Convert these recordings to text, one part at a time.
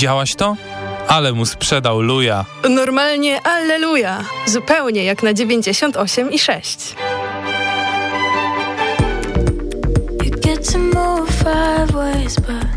Widziałaś to? Ale mu sprzedał luja. Normalnie alleluja. Zupełnie jak na 98 i 6. You get five ways, but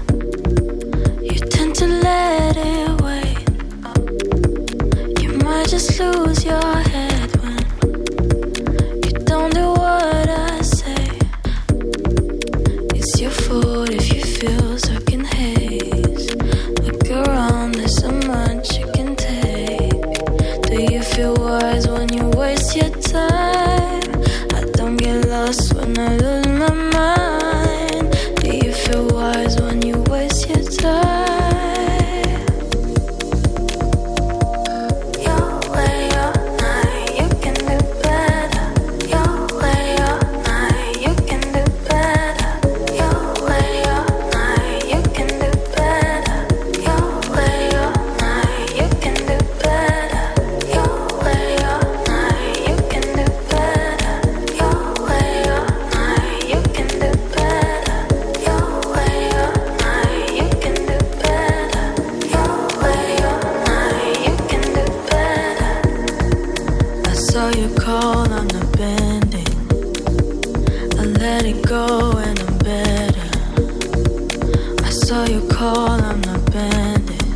fall, I'm not bending.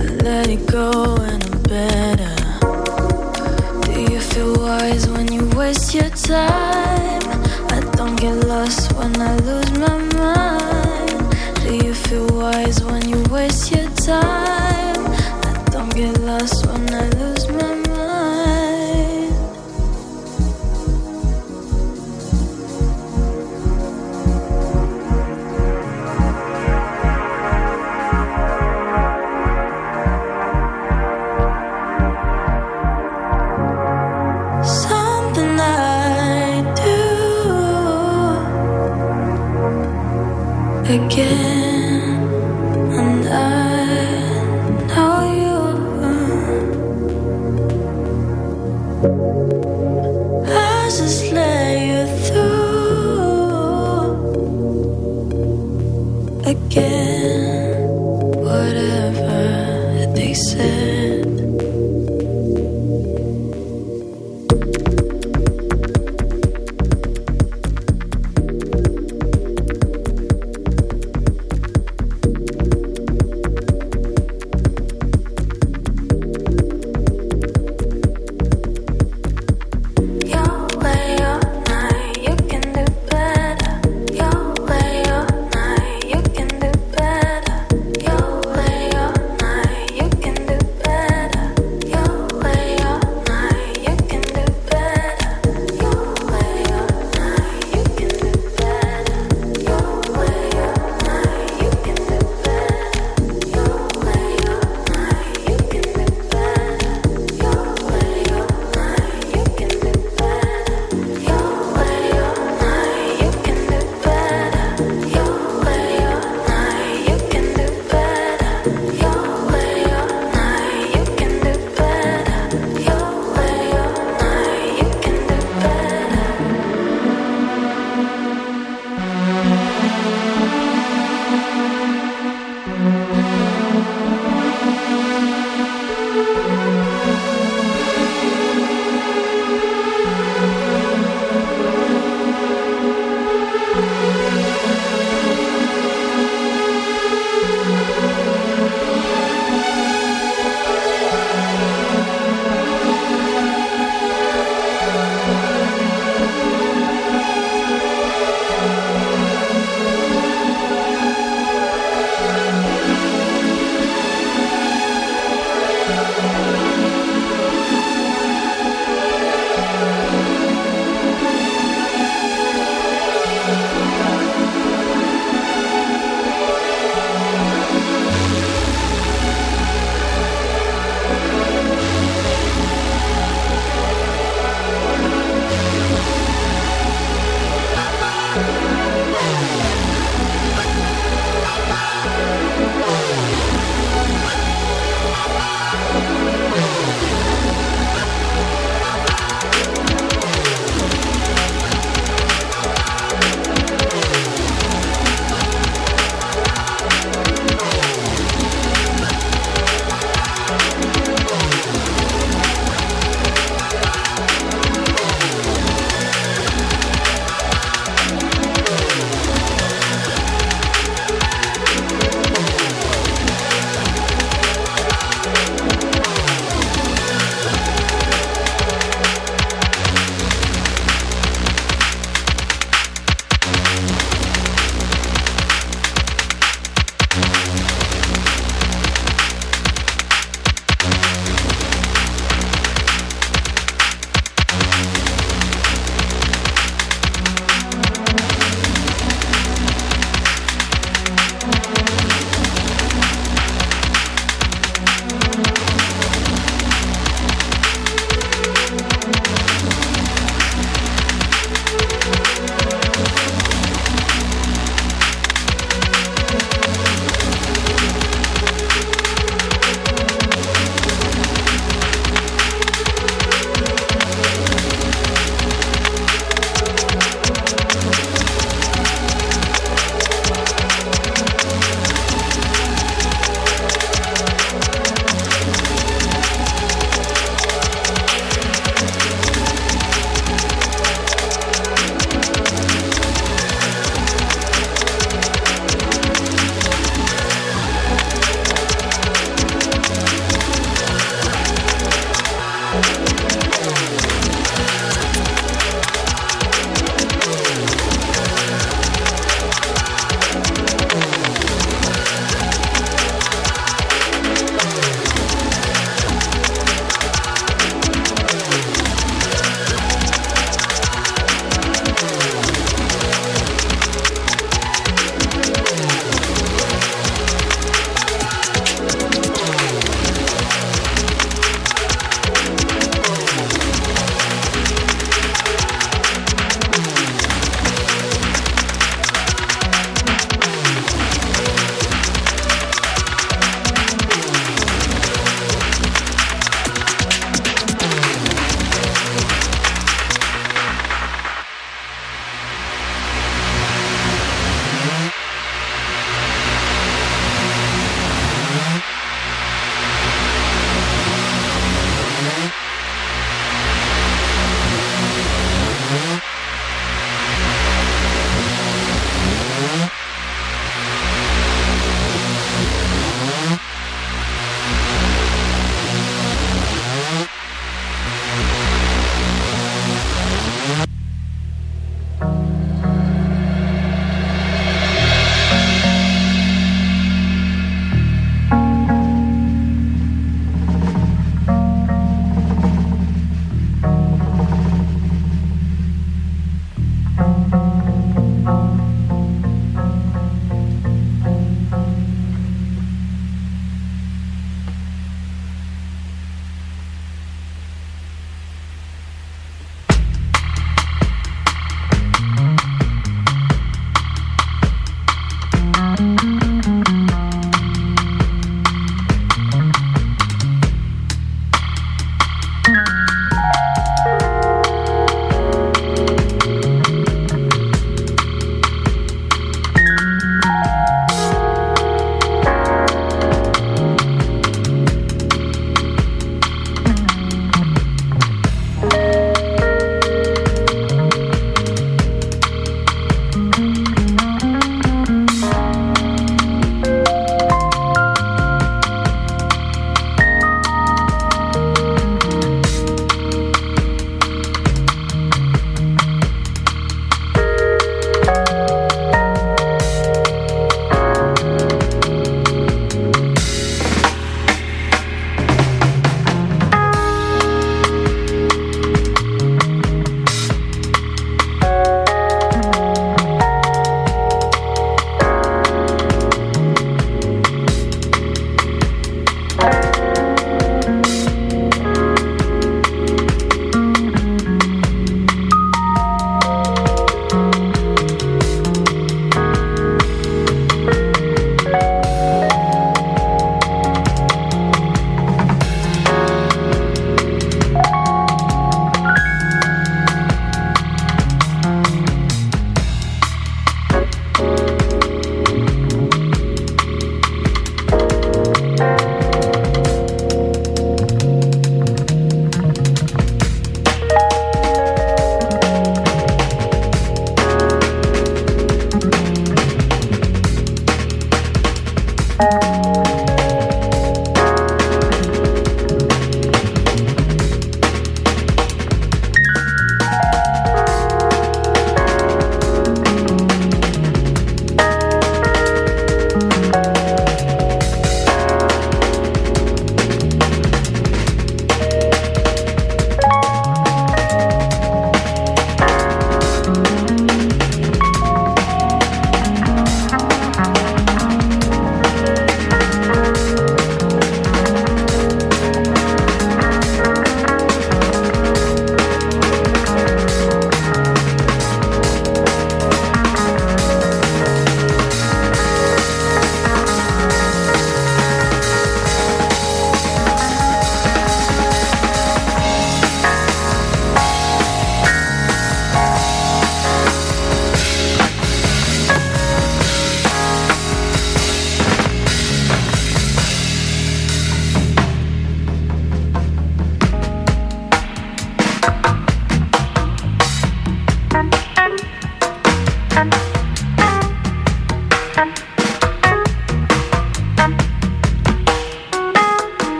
I let it go and I'm better. Do you feel wise when you waste your time? I don't get lost when I lose my mind. Do you feel wise when you waste your time? I don't get lost when I lose again.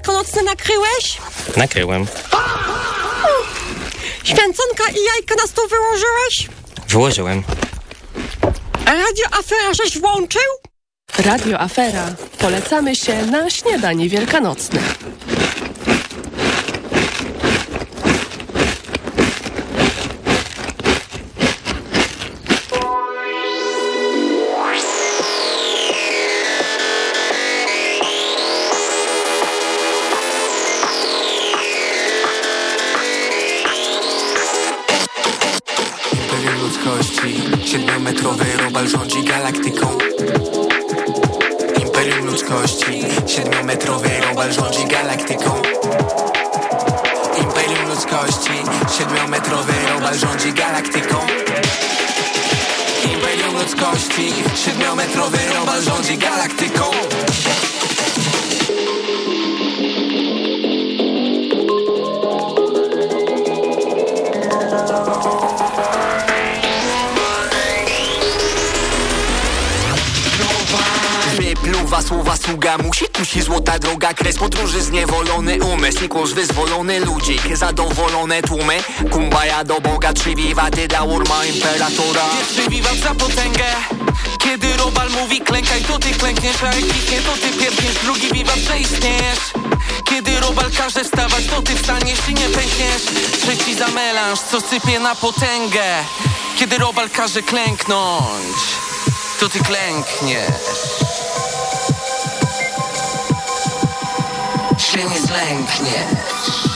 Wielkanocne nakryłeś? Nakryłem. Święconka i jajka na stół wyłożyłeś? Wyłożyłem. A radio afera żeś włączył? Radio Afera. Polecamy się na śniadanie wielkanocne. Kres podróży zniewolony umysł Nikłoż wyzwolony ludzik Zadowolone tłumy Kumbaya do Boga Trzy wiwaty dla urma imperatora. Pierwszy wiwat za potęgę? Kiedy Robal mówi klękaj to ty klękniesz A jak kliknie to ty pierdniesz Drugi wiwat że istniejesz Kiedy Robal każe wstawać to ty wstaniesz i nie pękniesz. Trzeci za melanż co sypie na potęgę? Kiedy Robal każe klęknąć To ty klękniesz Się nie zlękniesz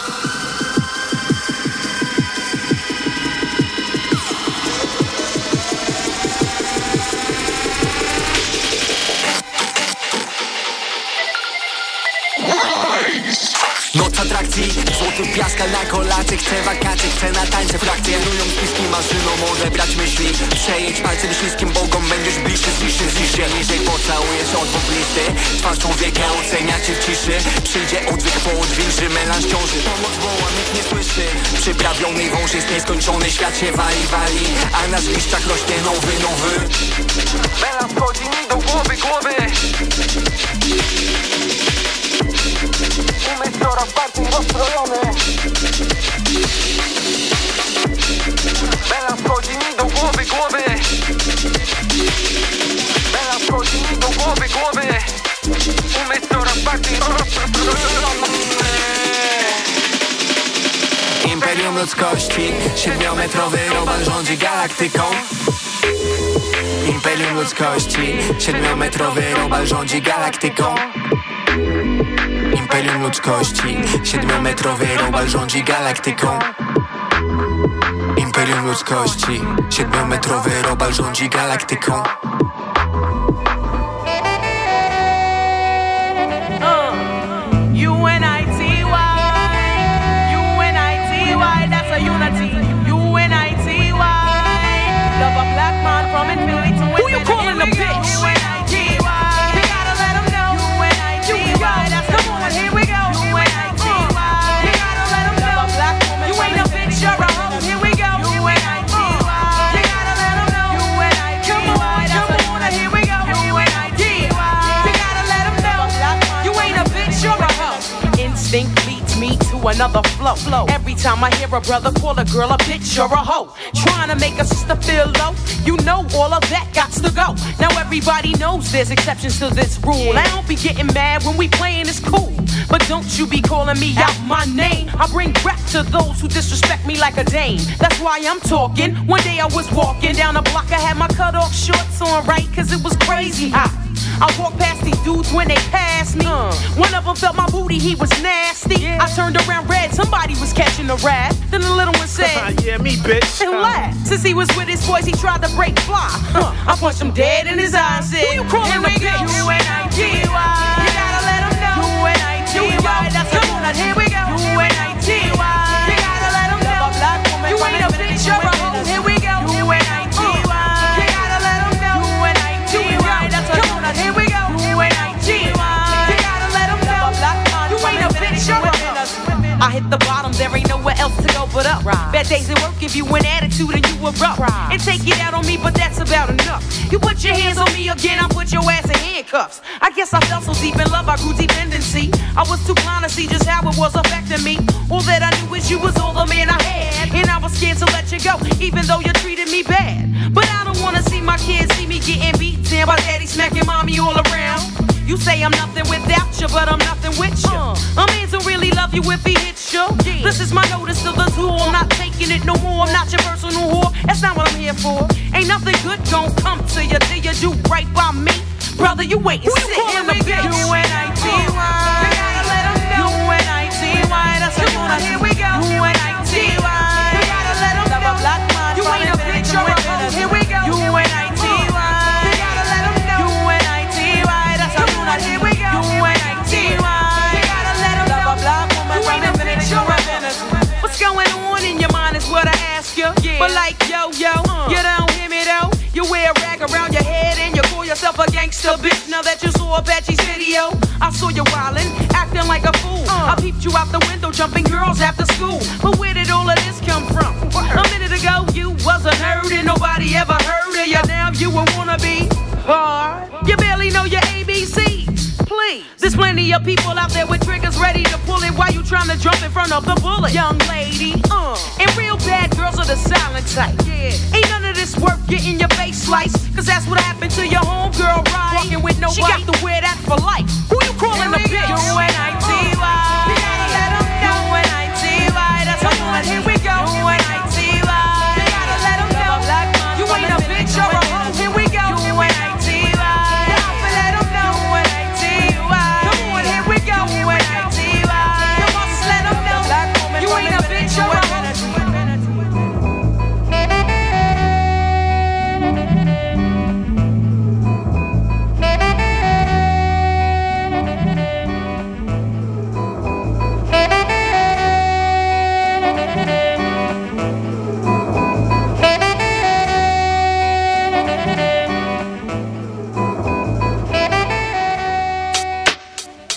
złoty piaskal na kolacie Chcę wakacje, chcę na tańce frakcje Kierują spiski maszyną, odebrać myśli. Przejedź palcem śliskim bogom, będziesz bliższy, zbliższy, zbliższy Niżej pocałujesz od dwóch listy Twarz człowieka ocenia cię w ciszy. Przyjdzie odwyk po odwilży, melanż ciąży. Pomoc woła, nikt nie słyszy. Przyprawiony wąż jest nieskończony Świat się wali, wali. A na zgliszczach rośnie nowy, nowy. Melanż wchodzi mi do głowy, głowy Umysł coraz bardziej rozstrojony. Melanż wchodzi mi do głowy, głowy. Melanż wchodzi mi do głowy, głowy. Umysł coraz bardziej rozstrojony. Imperium ludzkości Siedmiometrowy robal rządzi galaktyką. Imperium ludzkości Siedmiometrowy robal rządzi galaktyką Imperium ludzkości Siedmiometrowy robal rządzi galaktyką. Imperium ludzkości Siedmiometrowy robal rządzi galaktyką. U-N-I-T-Y U-N-I-T-Y That's a unity. U-N-I-T-Y Love a black man from infinity to infinity Who you calling a bitch? Another flow. flow. Every time I hear a brother call a girl a bitch or a hoe, trying to make a sister feel low, you know all of that got to go. Now everybody knows there's exceptions to this rule. I don't be getting mad when we playing, it's cool. But don't you be calling me out my name. I bring rap to those who disrespect me like a dame. That's why I'm talking. One day I was walking down the block, I had my cut off shorts on right, cause it was crazy hot. I walked past these dudes when they passed me. Uh. One of them felt my booty, he was nasty. I turned around red, somebody was catching a rat. Then the little one said, yeah, me, bitch. and laughed. Since he was with his boys, he tried to break fly. Huh. I punched him dead in his eyes. Said, Who you calling Here a we go. bitch? U-N-I-T-Y. You gotta let 'em know. U-N-I-T-Y. That's Come on, here we go. U-N-I-T-Y. You gotta let 'em know. You ain't a bitch, you're I hit the bottom, there ain't nowhere else to go but up. Bad days at work give you an attitude and you erupt. And take it out on me, but that's about enough. You put your hands on me again, I put your ass in handcuffs. I guess I fell so deep in love, I grew dependency. I was too blind to see just how it was affecting me. All that I knew is you was all the man I had. And I was scared to let you go, even though you treated me bad. But I wanna see my kids see me getting beat down by daddy smacking mommy all around. You say I'm nothing without you, but I'm nothing with you. Uh. A man don't really love you if he hits you. This is my notice to the tool. I'm not taking it no more. I'm not your personal whore. That's not what I'm here for. Ain't nothing good gon' come to you till you do right by me. Brother, you wait and sit in the bitch. You and I, You gotta let 'em know. You and I, That's what you Here we go. You and I, You yourself a bitch. Now that you saw Apache's video, I saw you wildin', acting like a fool. Uh. I peeped you out the window, jumping girls after school. But where did all of this come from? A minute ago you was a nerd and nobody ever heard of you. Now you a wannabe hard. You barely know your. There's plenty of people out there with triggers ready to pull it while you trying to jump in front of the bullet. Young lady, uh. And real bad girls are the silent type. Yeah. Ain't none of this worth getting your face sliced. Cause that's what happened to your homegirl, right? Walking with nobody. She got to wear that for life. Who you calling a bitch? You and I, T.Y. You gotta let know. You and I, T.Y. That's what you want. Here we go. You and I, T.Y. You gotta let 'em know. You ain't a bitch or a Eh?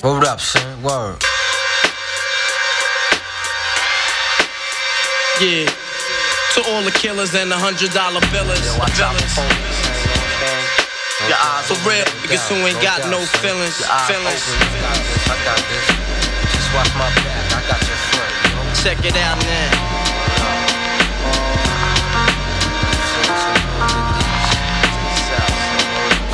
Word up, son. Word. Yeah. To all the killers and the hundred dollar billers. billers. Your eyes For real, niggas who ain't got no feelings. Feelings. I got this. Just watch my back. I got your front. Check it out now.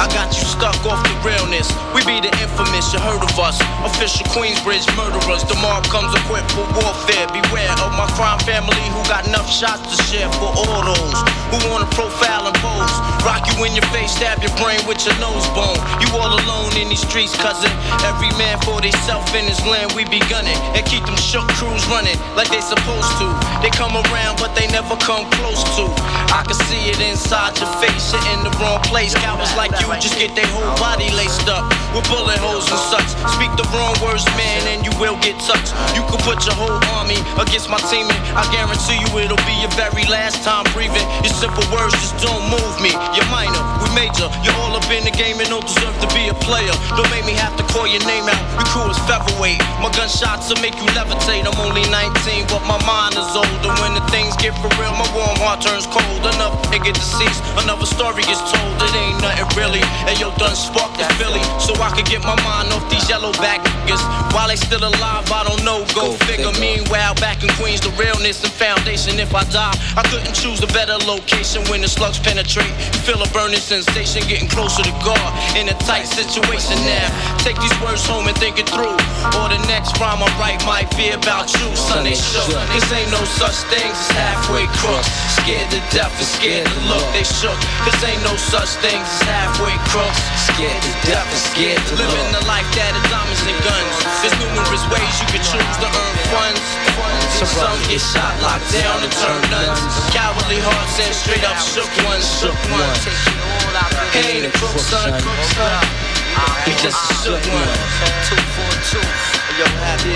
I got you stuck off the realness. We be the infamous, you heard of us. Official Queensbridge murderers. Tomorrow comes equipped for warfare. Beware of my crime family who got enough shots to share for all those who wanna profile and pose. Rock you in your face, stab your brain with your nose bone. You all alone in these streets, cousin. Every man for theyself in his land, we be gunning. And keep them shook crews running like they supposed to. They come around, but they never come close to. I can see it inside your face, you're in the wrong place. Cowards like you just get their whole body laced up with bullet holes and such. Speak the wrong words, man, and you will get touched. You can put your whole army against my team, and I guarantee you it'll be your very last time breathing. Your simple words just don't move me. You're minor, we major. You're all up in the game and don't deserve to be a player. Don't make me have to call your name out. Your crew is featherweight. My gunshots will make you levitate. I'm only 19, but my mind is older. When the things get for real, my warm heart turns cold. Another nigga deceased, another story gets told. It ain't nothing really. And yo, done sparked the Philly, so I could get my mind off these yellow back niggas. While they still alive, I don't know. Go, figure. Meanwhile, back in Queens, the realness and foundation. If I die, I couldn't choose a better location when the slugs penetrate. Feel a burning sensation, getting closer to God in a tight situation now. Take these words home and think it through. Or the next rhyme I write might be about you, son. They shook. Cause ain't no such things as halfway crooks. Scared to death and scared to look. They shook. Cause ain't no such things as halfway crooks. Scared to death and scared to. Living the life that is diamonds and guns. There's numerous ways you can choose to earn funds. Some get shot, locked down, and turn nuns. Cowardly hearts and straight up shook ones, shook ones. Ain't a crook, son. He just a shook one. Two, four, two. Yo, happy,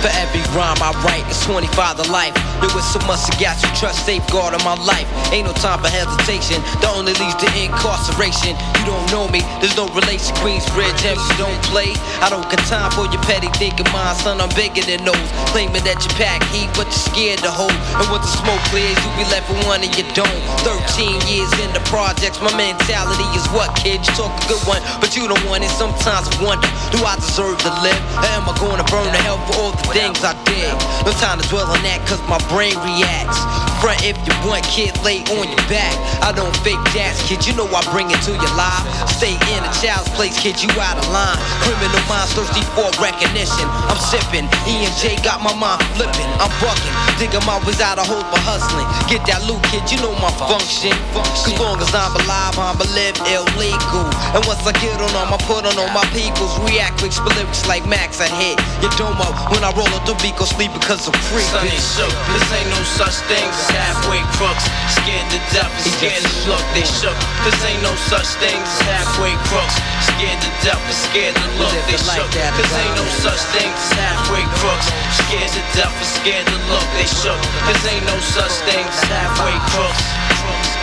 For every rhyme I write, it's 25 to life. Was so much I got you trust, safeguard of my life. Ain't no time for hesitation. The only leads to incarceration. You don't know me, there's no relation. Queensbridge, MC don't play. I don't got time for your petty thinking, mine, son. I'm bigger than those. Claiming that you pack heat, but you're scared to hold. And once the smoke clears, you be left with one and you don't. 13 years in the projects, my mentality is what, kid? You talk a good one, but you don't want it. Sometimes I wonder, do I deserve to live? Or am I gonna burn to hell for all the things I did? No time to dwell on that, cause my brain reacts. Front if you want, kid, lay on your back. I don't fake jazz, kid, you know I bring it to your life. Stay in a child's place, kid, you out of line. Criminal minds thirsty for recognition. I'm sipping, E and J got my mind flipping. I'm bucking, digging my ways out of hole for hustling. Get that loot, kid, you know my function. Cause long as I'm alive, I'ma live illegal. And once I get on them, I put on all my peoples. React with lyrics like Max, I hit your domo. When I roll up the beat, go sleep because I'm free. Ain't This ain't no such thing as halfway crooks. Scared to death and scared to look. They shook. Cause ain't no such thing as halfway crooks. Scared to death and scared to look. They shook. Cause ain't no such thing as halfway crooks. Scared to death and scared to look. They shook. Cause ain't no such thing as halfway crooks.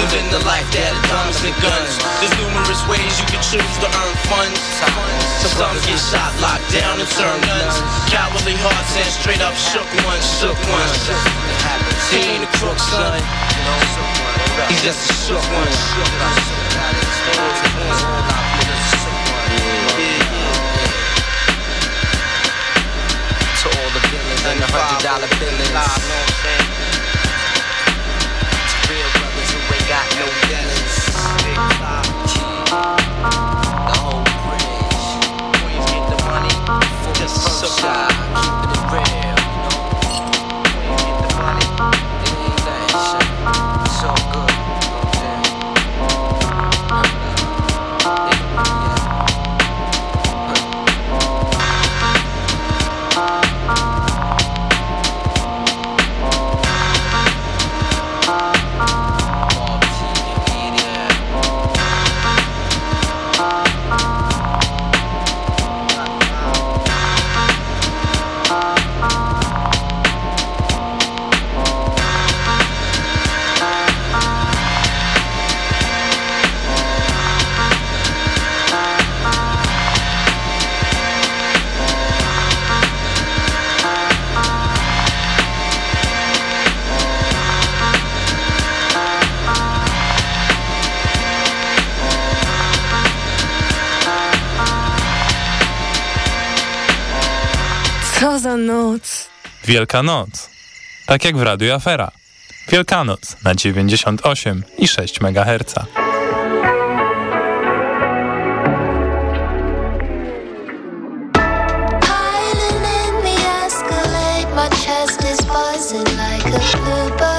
Living the life that comes and guns. There's numerous ways you can choose to earn funds. Some get shot, locked down, and turn guns. Cowardly hearts and straight up shook ones, shook ones. He ain't a crook, son. He's just a shook one. To all the villains and the hundred dollar billings. Keeping it real, za noc. Wielka Noc. Tak jak w Radiu Afera. Wielkanoc na 98 i 6 MHz. Island in the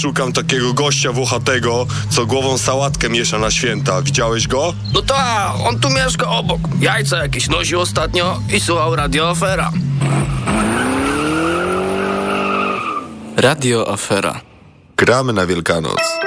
szukam takiego gościa włochatego, co głową sałatkę miesza na święta. Widziałeś go? No ta, on tu mieszka obok. Jajca jakieś nosił ostatnio i słuchał radioafera. Radioafera. Gramy na Wielkanoc.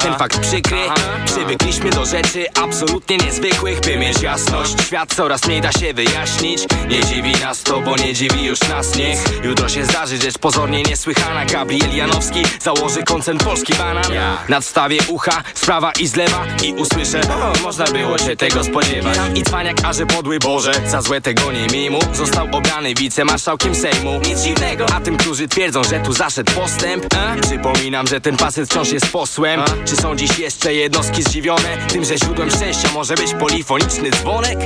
Ten fakt przykry. Przywykliśmy do rzeczy absolutnie niezwykłych By mieć jasność, świat coraz mniej da się wyjaśnić. Nie dziwi nas to, bo nie dziwi już nas niech. Jutro się zdarzy rzecz pozornie niesłychana. Gabriel Janowski założy koncert Polski Banan. Nadstawię ucha, sprawa i zlewa I usłyszę, o, można było się tego spodziewać. I cwaniak, a że podły Boże Za złe tego nie miej mu Został obrany wicemarszałkiem Sejmu. Nic dziwnego, a tym, którzy twierdzą, że tu zaszedł postęp a? Przypominam, że ten facet wciąż jest posłem Czy są dziś jeszcze jednostki zdziwione Tym, że źródłem szczęścia może być polifoniczny dzwonek?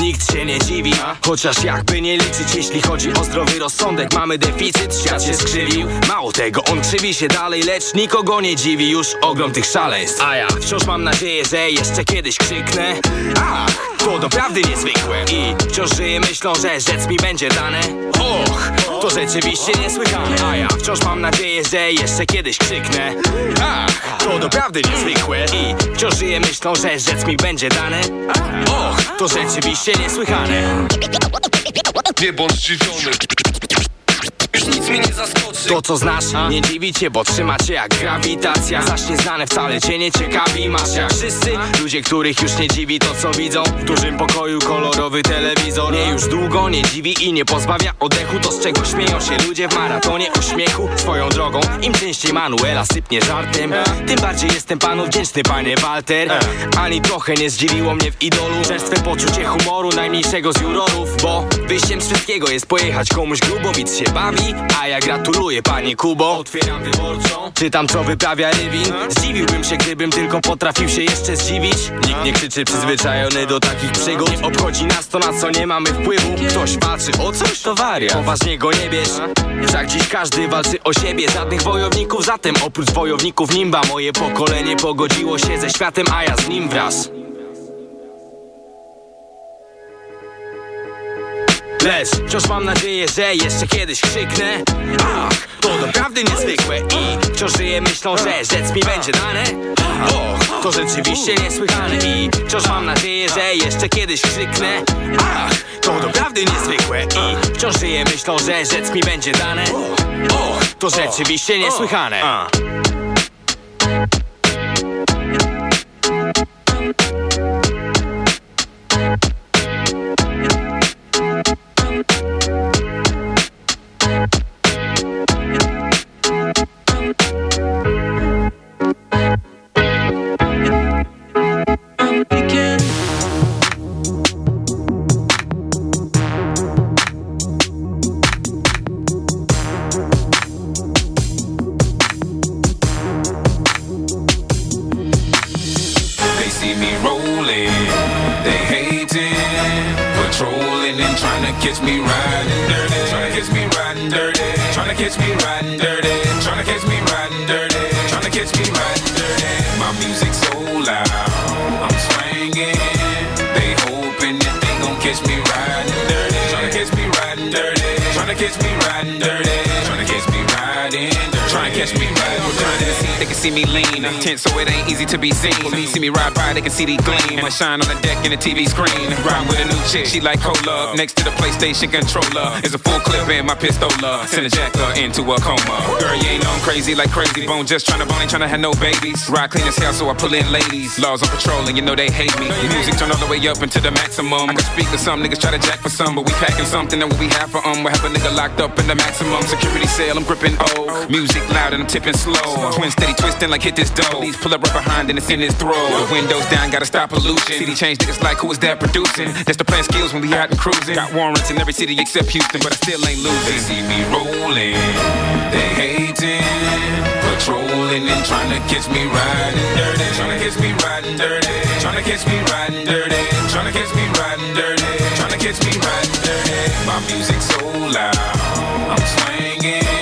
Nikt się nie dziwi, chociaż jakby nie liczyć Jeśli chodzi o zdrowy rozsądek. Mamy deficyt, świat się skrzywił. Mało tego, on krzywi się dalej Lecz nikogo nie dziwi już ogrom tych szaleństw. A ja wciąż mam nadzieję, że jeszcze kiedyś krzyknę. Ach, to doprawdy niezwykłe. I wciąż żyję myślą, że rzec mi będzie dane. Och, to rzeczywiście niesłychane. A ja wciąż mam nadzieję, że jeszcze kiedyś krzyknę. Ach, to doprawdy niezwykłe. I wciąż żyję myślą, że rzec mi będzie dane. Och, to rzeczywiście niesłychane Nie bądź zdziwiony już nic mnie nie zaskoczy. To co znasz, nie dziwi cię, bo trzyma cię jak grawitacja. Zaś nieznane wcale cię nie ciekawi Masz jak wszyscy. Ludzie, których już nie dziwi to co widzą. W dużym pokoju kolorowy telewizor. Nie już długo nie dziwi i nie pozbawia oddechu. To z czego śmieją się ludzie w maratonie uśmiechu Swoją drogą, im częściej Manuela sypnie żartem. Tym bardziej jestem panu wdzięczny panie Walter. Ani trochę nie zdziwiło mnie w idolu Czerstwe poczucie humoru najmniejszego z jurorów Bo wyjściem z wszystkiego jest pojechać komuś grubo, się a ja gratuluję panie Kubo. Otwieram wyborczą. Czytam co wyprawia Rywin Zdziwiłbym się gdybym tylko potrafił się jeszcze zdziwić. Nikt nie krzyczy przyzwyczajony do takich przygód. Obchodzi nas to na co nie mamy wpływu. Ktoś walczy o coś to wariat. Poważnie go nie bierz. Wszak dziś każdy walczy o siebie. Żadnych wojowników zatem oprócz wojowników Nimba. Moje pokolenie pogodziło się ze światem A ja z nim wraz Lecz wciąż mam nadzieję, że jeszcze kiedyś krzyknę. Ach, to naprawdę niezwykłe I wciąż żyję myślą, że rzec mi będzie dane. Och, to rzeczywiście niesłychane I wciąż mam nadzieję, że jeszcze kiedyś krzyknę. Ach, to naprawdę niezwykłe I wciąż żyję myślą, że rzec mi będzie dane. Och, to rzeczywiście niesłychane see me lean, I'm tense so it ain't easy to be seen. When they see me ride by, they can see the gleam. And I shine on the deck in the TV screen. Ride with a new chick, she like cola. Next to the PlayStation controller is a full clip in my pistola. Send a jacker into a coma. Girl, you ain't on crazy like Krayzie Bone. Just tryna bone, ain't tryna have no babies. Ride clean as hell, so I pull in ladies. Laws on patrol, and you know they hate me. Music turn all the way up into the maximum. I can speak to some niggas try to jack for some, but we packing something that what we have for um. We have a nigga locked up in the maximum security cell. I'm gripping O. Music loud and I'm tipping slow. Twin steady twisting like hit this dough. Police pull up right behind and it's in his throat. The windows down, gotta stop pollution. City change niggas like who is that producing? That's the plan skills when we out and cruising. Got warrants in every city except Houston, but I still ain't losing. They see me rolling, they hating, patrolling and trying to catch me riding dirty, trying to catch me riding dirty, trying to catch me riding dirty, trying to catch me riding dirty, trying to catch me riding dirty. My music so loud, I'm swinging.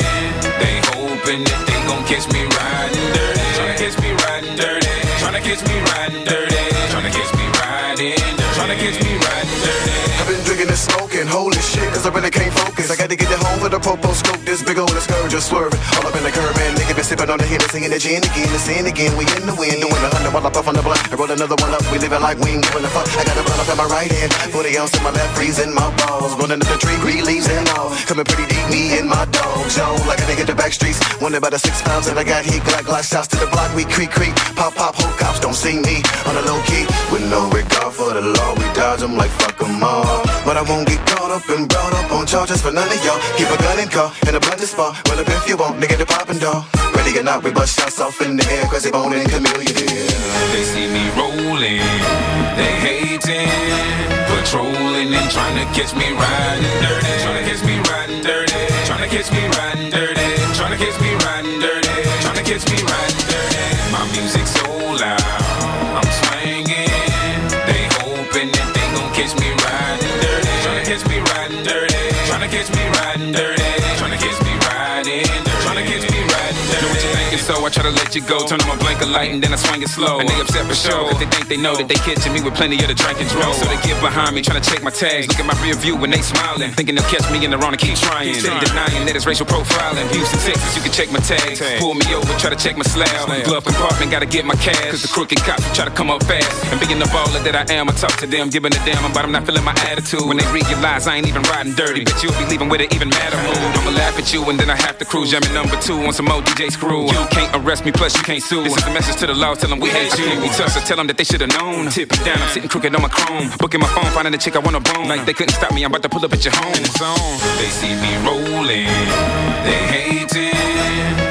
Catch me riding dirty, to catch me riding dirty, to catch me riding dirty, to catch me riding dirty, to catch me riding dirty. I've been drinking and smoking, holy shit, cause I really can't focus. I gotta get it home a popo scope, this big old skirt just swerving. All up in the curb, man. Nigga been sipping on the hit, singing the gin again, the sin again. We in the wind, doing a hundred while I puff on the blunt. I roll another one up, we living like we ain't giving a fuck. I got a blunt up in my right hand, 40 ounce in my left, freezing my balls. Running up the tree, green leaves and all. Coming pretty deep, me and my dog zone. Like a nigga the back streets. Wonder about the six pounds that I got heat. Glock, glock shots to the block, we creak, creak. Pop, pop, whole cops don't see me. On the low key, with no regard for the law. We dodge them like fuck them all. But I won't get caught up and brought up on charges for none of y'all. Keep a gun in car and a blunt to spar. Run up if you want, nigga, the poppin' dog. Ready or not, we bust shots off in the air. They bone and chameleon. They see me rolling, they hating, patrolling and trying to catch me riding dirty, trying to catch me riding dirty, trying to catch me So I try to let you go, turn on my blinker light and then I swing it slow. And they upset for sure, cause they think they know that they catching me with plenty of the drink and drove. So they get behind me, trying to check my tags. Look at my rear view when they smiling, thinking they'll catch me in the wrong and keep trying. Steady denying that it's racial profiling. Houston, Texas, you can check my tags. Pull me over, try to check my slab. Glove compartment, gotta get my cash. Cause the crooked cops try to come up fast. And being the baller that I am, I talk to them, giving a damn about I'm not feeling my attitude. When they realize I ain't even riding dirty, bet you'll be leaving with an even madder mood. I'ma laugh at you and then I have to cruise. Jamming number two on some old DJ Screw. You can't arrest me, plus you can't sue. This is the message to the law, tell them we hate you. We tough, so tell them that they should've known. Tip it down, I'm sitting crooked on my chrome. Booking my phone, finding a chick I wanna bone. Like they couldn't stop me, I'm about to pull up at your home. On. They see me rolling, they hating,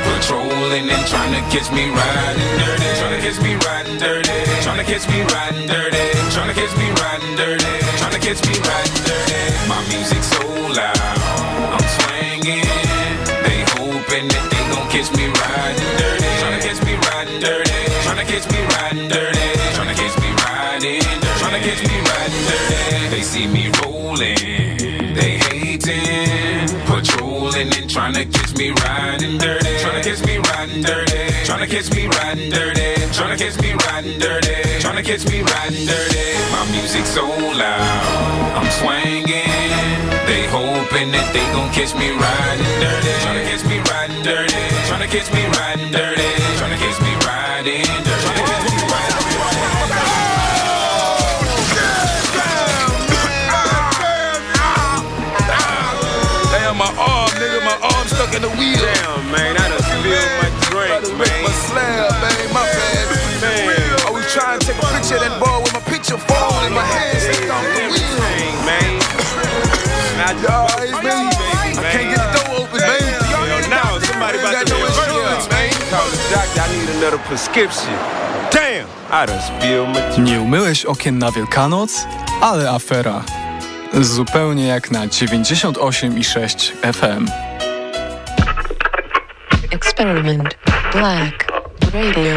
patrolling and trying to catch me riding dirty. Trying to catch me riding dirty. Trying to catch me riding dirty. Trying to catch me riding dirty. Trying to catch me riding riding dirty. Trying to catch me riding dirty. Trying to catch me riding dirty. My music so loud, I'm swinging. They hoping that they gon' catch me riding dirty. Trying to catch me riding dirty. Trying to catch me riding dirty. Trying to catch me riding dirty. Tryna catch me riding Damn, my arm, nigga, my arm stuck in the wheel. Damn, man, falling my hand stuck off the wheel. Man, now me. I can't get the door open, man. Yo, now somebody about to be insurance, man. Call the doctor, I need another prescription. Damn, I done spilled my Nie umyłeś okien na Wielkanoc? Ale afera. Zupełnie jak na 98,6 FM. Experiment Black Radio.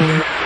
Experiment.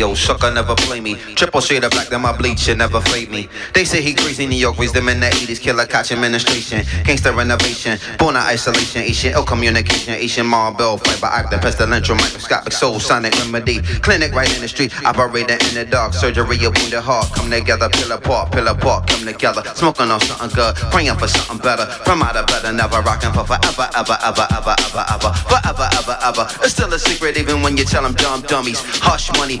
Radio sucker never play me. Triple shade of black, then my bleach should never fade me. They say he crazy, New York raised them in the 80s. Killer catch administration, gangster renovation, born of isolation, Asian ill communication, Asian marble, fiber active, pestilential, microscopic soul, sonic remedy. Clinic right in the street, operator in the dark, surgery of wounded heart. Come together, pill apart, pill apart, come together. Smoking on something good, praying for something better. From out of better, never rocking for forever, ever, ever, ever, ever, ever, forever, ever, ever. It's still a secret even when you tell them dumb dummies. Hush money,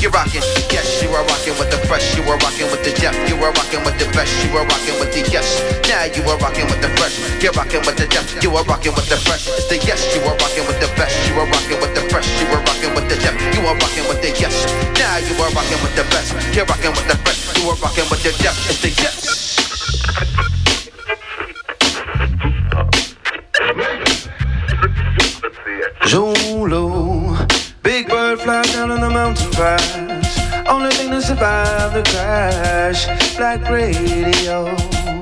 You're rocking, yes, you are rocking with the fresh, you are rocking with the depth, you are rocking with the best, you are rocking with the yes. Now you are rocking with the fresh, you're rocking with the depth, you are rocking with the fresh. It's the yes, you are rocking with the best, you are rocking with the fresh, you are rocking with the depth, you are rocking with the yes. Now you are rocking with the best, you're rocking with the fresh, you are rocking with the depth. It's the yes. Zulu. Big bird fly down on the mountain pass. Only thing to survive the crash. Black radio.